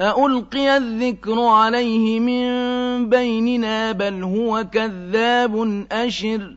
أَأُلْقِيَ الذِّكْرُ عَلَيْهِ مِن بَيْنِنَا بَلْ هُوَ كَذَّابٌ أَشِرٌ